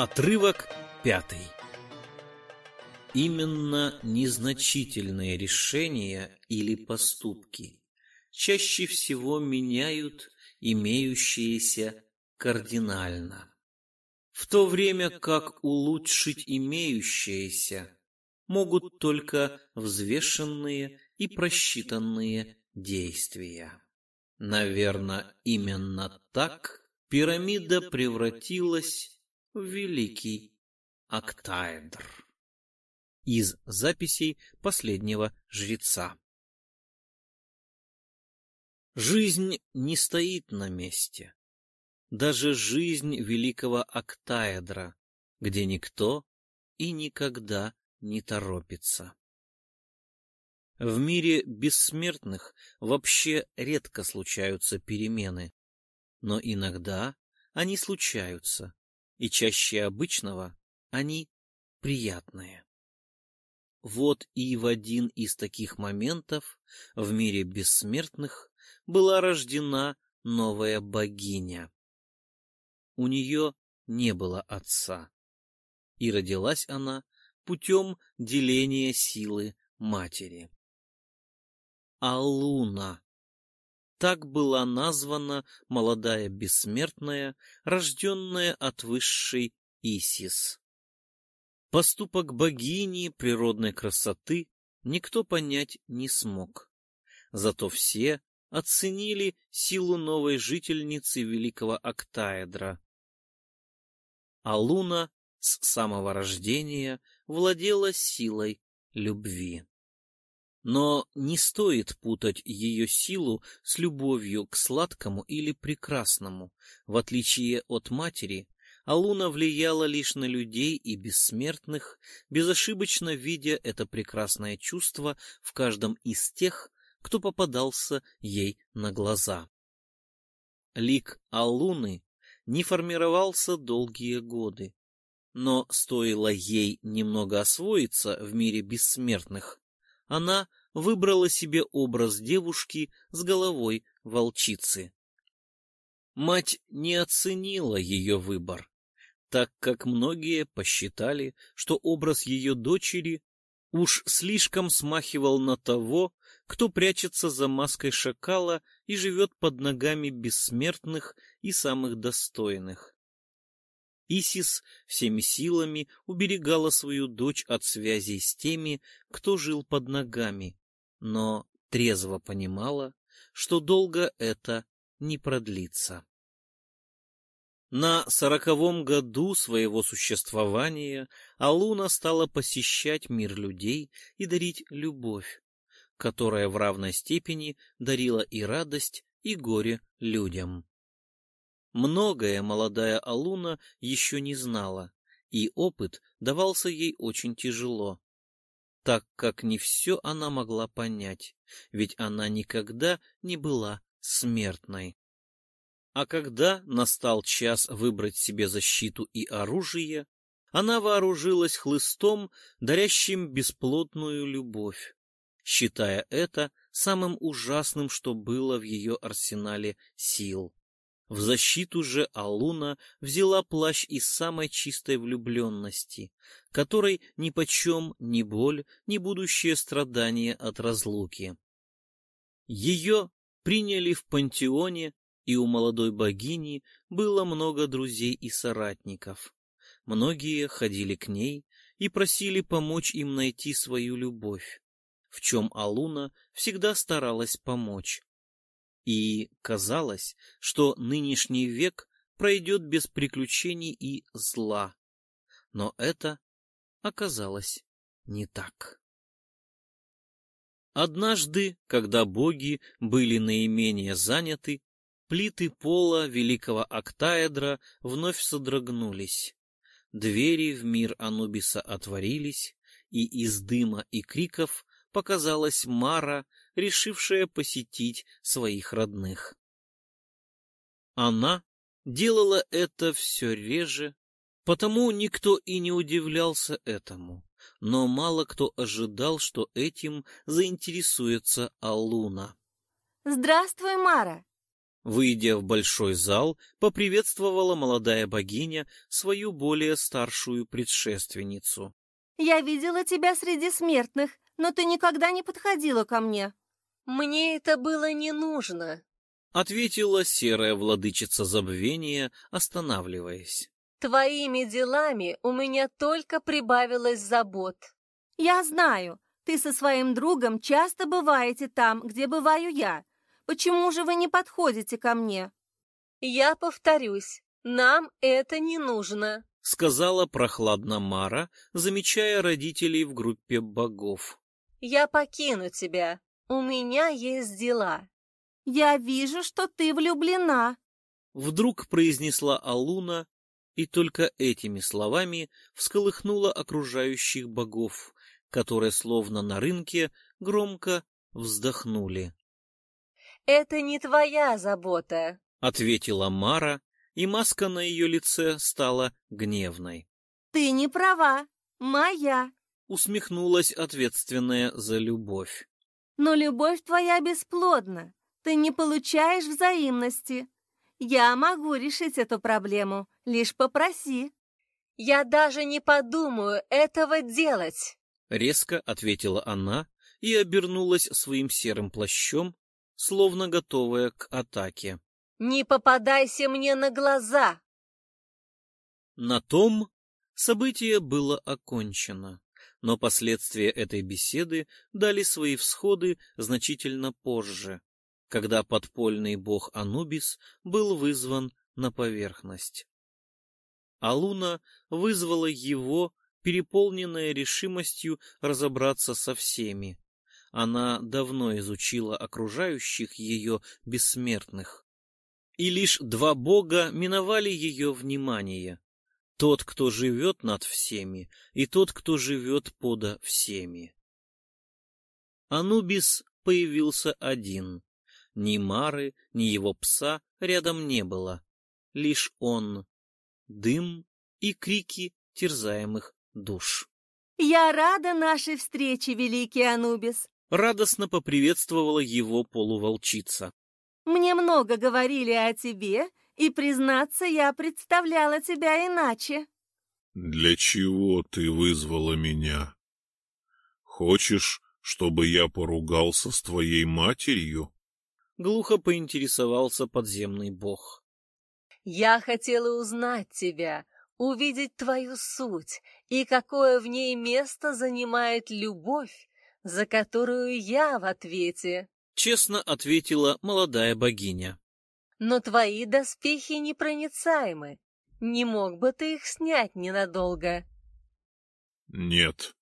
Отрывок пятый. Именно незначительные решения или поступки чаще всего меняют имеющиеся кардинально. В то время как улучшить имеющееся могут только взвешенные и просчитанные действия. Наверное, именно так пирамида превратилась великий октаэдр. Из записей последнего жреца. Жизнь не стоит на месте. Даже жизнь великого октаэдра, где никто и никогда не торопится. В мире бессмертных вообще редко случаются перемены, но иногда они случаются, и чаще обычного они приятные. Вот и в один из таких моментов в мире бессмертных была рождена новая богиня. У нее не было отца, и родилась она путем деления силы матери. Алуна. Так была названа молодая бессмертная, рожденная от высшей Исис. Поступок богини природной красоты никто понять не смог. Зато все оценили силу новой жительницы великого Октаэдра. А Луна с самого рождения владела силой любви. Но не стоит путать ее силу с любовью к сладкому или прекрасному. В отличие от матери, Алуна влияла лишь на людей и бессмертных, безошибочно видя это прекрасное чувство в каждом из тех, кто попадался ей на глаза. Лик Алуны не формировался долгие годы, но стоило ей немного освоиться в мире бессмертных, она выбрала себе образ девушки с головой волчицы. Мать не оценила ее выбор, так как многие посчитали, что образ ее дочери уж слишком смахивал на того, кто прячется за маской шакала и живет под ногами бессмертных и самых достойных. Исис всеми силами уберегала свою дочь от связей с теми, кто жил под ногами, но трезво понимала, что долго это не продлится. На сороковом году своего существования Алуна стала посещать мир людей и дарить любовь, которая в равной степени дарила и радость, и горе людям. Многое молодая Алуна еще не знала, и опыт давался ей очень тяжело, так как не все она могла понять, ведь она никогда не была смертной. А когда настал час выбрать себе защиту и оружие, она вооружилась хлыстом, дарящим бесплотную любовь, считая это самым ужасным, что было в ее арсенале сил. В защиту же Алуна взяла плащ из самой чистой влюбленности, которой нипочем ни боль, ни будущее страдание от разлуки. Ее приняли в пантеоне, и у молодой богини было много друзей и соратников. Многие ходили к ней и просили помочь им найти свою любовь, в чем Алуна всегда старалась помочь и казалось, что нынешний век пройдет без приключений и зла. Но это оказалось не так. Однажды, когда боги были наименее заняты, плиты пола великого октаэдра вновь содрогнулись. Двери в мир Анубиса отворились, и из дыма и криков показалась Мара, решившая посетить своих родных. Она делала это все реже, потому никто и не удивлялся этому, но мало кто ожидал, что этим заинтересуется Алуна. «Здравствуй, Мара!» — Выйдя в большой зал, поприветствовала молодая богиня свою более старшую предшественницу. «Я видела тебя среди смертных, но ты никогда не подходила ко мне». «Мне это было не нужно», — ответила серая владычица забвения, останавливаясь. «Твоими делами у меня только прибавилось забот». «Я знаю, ты со своим другом часто бываете там, где бываю я. Почему же вы не подходите ко мне?» «Я повторюсь, нам это не нужно», — сказала прохладно Мара, замечая родителей в группе богов. «Я покину тебя. У меня есть дела». «Я вижу, что ты влюблена», — вдруг произнесла Алуна, и только этими словами всколыхнула окружающих богов, которые, словно на рынке, громко вздохнули. «Это не твоя забота», — ответила Мара, и маска на ее лице стала гневной. «Ты не права, моя», — усмехнулась ответственная за любовь. «Но любовь твоя бесплодна, ты не получаешь взаимности. Я могу решить эту проблему, лишь попроси». «Я даже не подумаю этого делать», — резко ответила она и обернулась своим серым плащом, словно готовая к атаке. «Не попадайся мне на глаза!» На том событие было окончено, но последствия этой беседы дали свои всходы значительно позже, когда подпольный бог Анубис был вызван на поверхность. Алуна вызвала его, переполненная решимостью разобраться со всеми, она давно изучила окружающих ее бессмертных. И лишь два бога миновали ее внимание. Тот, кто живет над всеми, и тот, кто живет подо всеми. Анубис появился один. Ни Мары, ни его пса рядом не было. Лишь он. Дым и крики терзаемых душ. «Я рада нашей встрече, великий Анубис радостно поприветствовала его полуволчица. «Мне много говорили о тебе, и, признаться, я представляла тебя иначе». «Для чего ты вызвала меня? Хочешь, чтобы я поругался с твоей матерью?» Глухо поинтересовался подземный бог. «Я хотела узнать тебя, увидеть твою суть и какое в ней место занимает любовь за которую я в ответе. Честно ответила молодая богиня. Но твои доспехи непроницаемы. Не мог бы ты их снять ненадолго? Нет.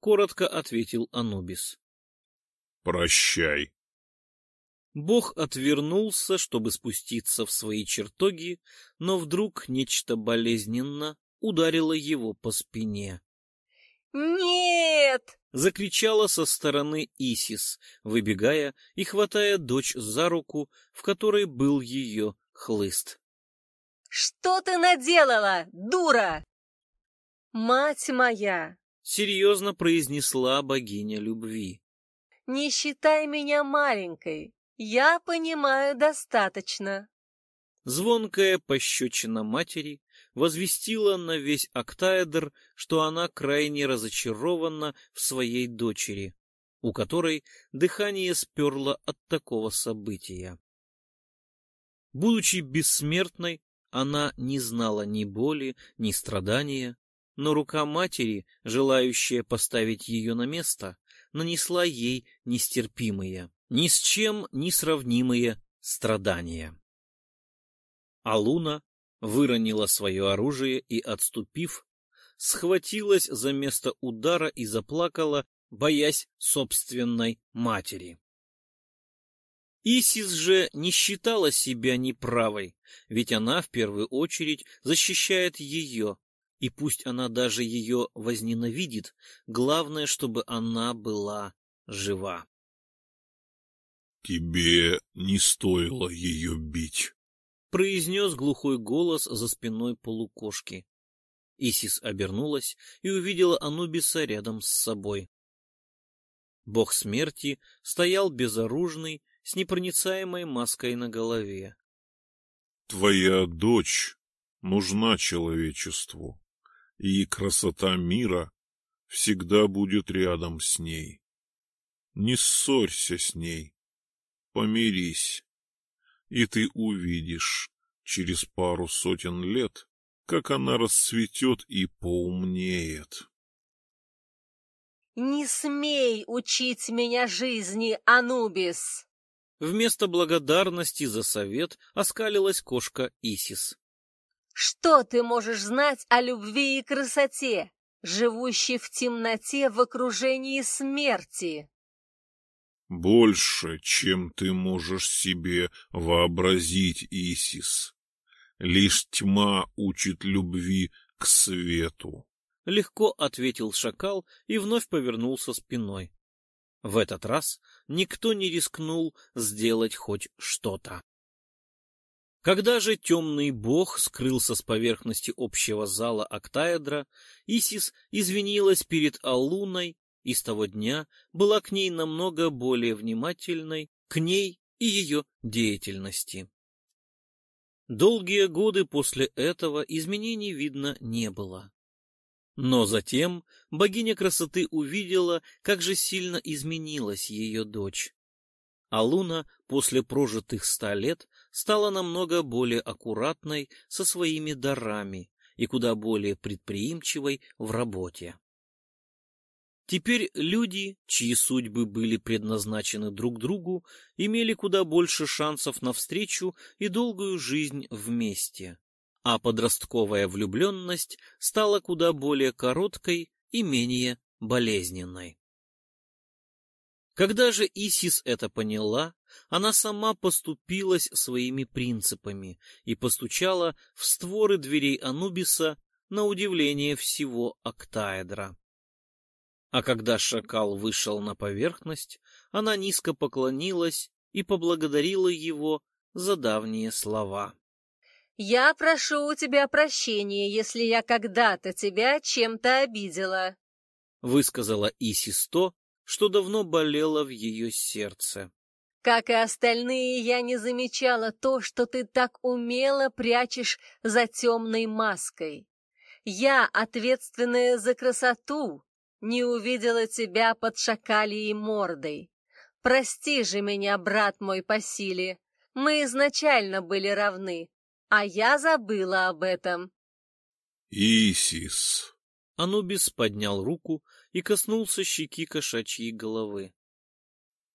Коротко ответил Анубис. Прощай. Бог отвернулся, чтобы спуститься в свои чертоги, но вдруг нечто болезненно ударило его по спине. «Нет!» — закричала со стороны Исис, выбегая и хватая дочь за руку, в которой был ее хлыст. «Что ты наделала, дура?» «Мать моя!» — серьезно произнесла богиня любви. «Не считай меня маленькой. Я понимаю достаточно». Звонкая пощечина матери возвестила на весь октаэдр, что она крайне разочарована в своей дочери, у которой дыхание сперло от такого события. Будучи бессмертной, она не знала ни боли, ни страдания, но рука матери, желающая поставить ее на место, нанесла ей нестерпимые, ни с чем не сравнимые страдания. А Луна выронила свое оружие и, отступив, схватилась за место удара и заплакала, боясь собственной матери. Исис же не считала себя неправой, ведь она в первую очередь защищает ее, и пусть она даже ее возненавидит, главное, чтобы она была жива. «Тебе не стоило ее бить», произнес глухой голос за спиной полукошки. Исис обернулась и увидела Анубиса рядом с собой. Бог смерти стоял безоружный, с непроницаемой маской на голове. Твоя дочь нужна человечеству, и красота мира всегда будет рядом с ней. Не ссорься с ней, помирись, и ты увидишь через пару сотен лет, как она расцветет и поумнеет. «Не смей учить меня жизни, Анубис!» Вместо благодарности за совет оскалилась кошка Исис. «Что ты можешь знать о любви и красоте, живущей в темноте в окружении смерти?» «Больше, чем ты можешь себе вообразить, Исис. Лишь тьма учит любви к свету». Легко ответил шакал и вновь повернулся спиной. В этот раз никто не рискнул сделать хоть что-то. Когда же темный бог скрылся с поверхности общего зала октаэдра, Исис извинилась перед Алуной и с того дня была к ней намного более внимательной, к ней и ее деятельности. Долгие годы после этого изменений видно не было. Но затем богиня красоты увидела, как же сильно изменилась ее дочь. А Луна после прожитых ста лет стала намного более аккуратной со своими дарами и куда более предприимчивой в работе. Теперь люди, чьи судьбы были предназначены друг другу, имели куда больше шансов на встречу и долгую жизнь вместе а подростковая влюбленность стала куда более короткой и менее болезненной. Когда же Исис это поняла, она сама поступилась своими принципами и постучала в створы дверей Анубиса на удивление всего Октаэдра. А когда шакал вышел на поверхность, она низко поклонилась и поблагодарила его за давние слова. «Я прошу у тебя прощения, если я когда-то тебя чем-то обидела», — высказала Исис то, что давно болело в ее сердце. «Как и остальные, я не замечала то, что ты так умело прячешь за темной маской. Я, ответственная за красоту, не увидела тебя под шакалией мордой. Прости же меня, брат мой по силе, мы изначально были равны». А я забыла об этом. Исис. Анубис поднял руку и коснулся щеки кошачьей головы.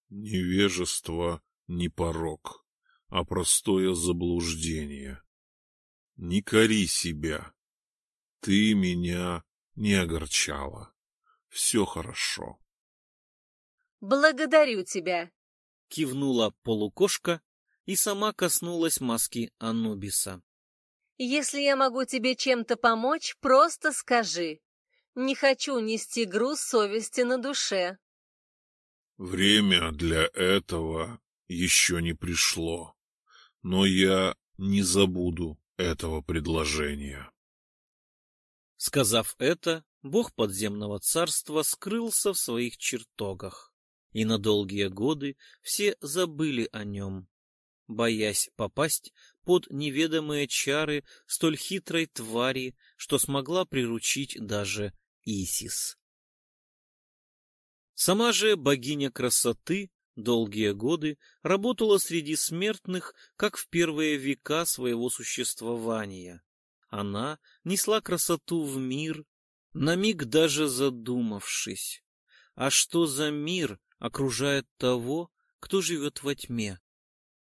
Невежество не порог, а простое заблуждение. Не кори себя. Ты меня не огорчала. Все хорошо. Благодарю тебя. Кивнула полукошка и сама коснулась маски Анубиса. «Если я могу тебе чем-то помочь, просто скажи. Не хочу нести груз совести на душе». «Время для этого еще не пришло, но я не забуду этого предложения». Сказав это, бог подземного царства скрылся в своих чертогах, и на долгие годы все забыли о нем боясь попасть под неведомые чары столь хитрой твари, что смогла приручить даже Исис. Сама же богиня красоты долгие годы работала среди смертных, как в первые века своего существования. Она несла красоту в мир, на миг даже задумавшись, а что за мир окружает того, кто живет во тьме?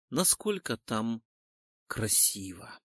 насколько там красиво.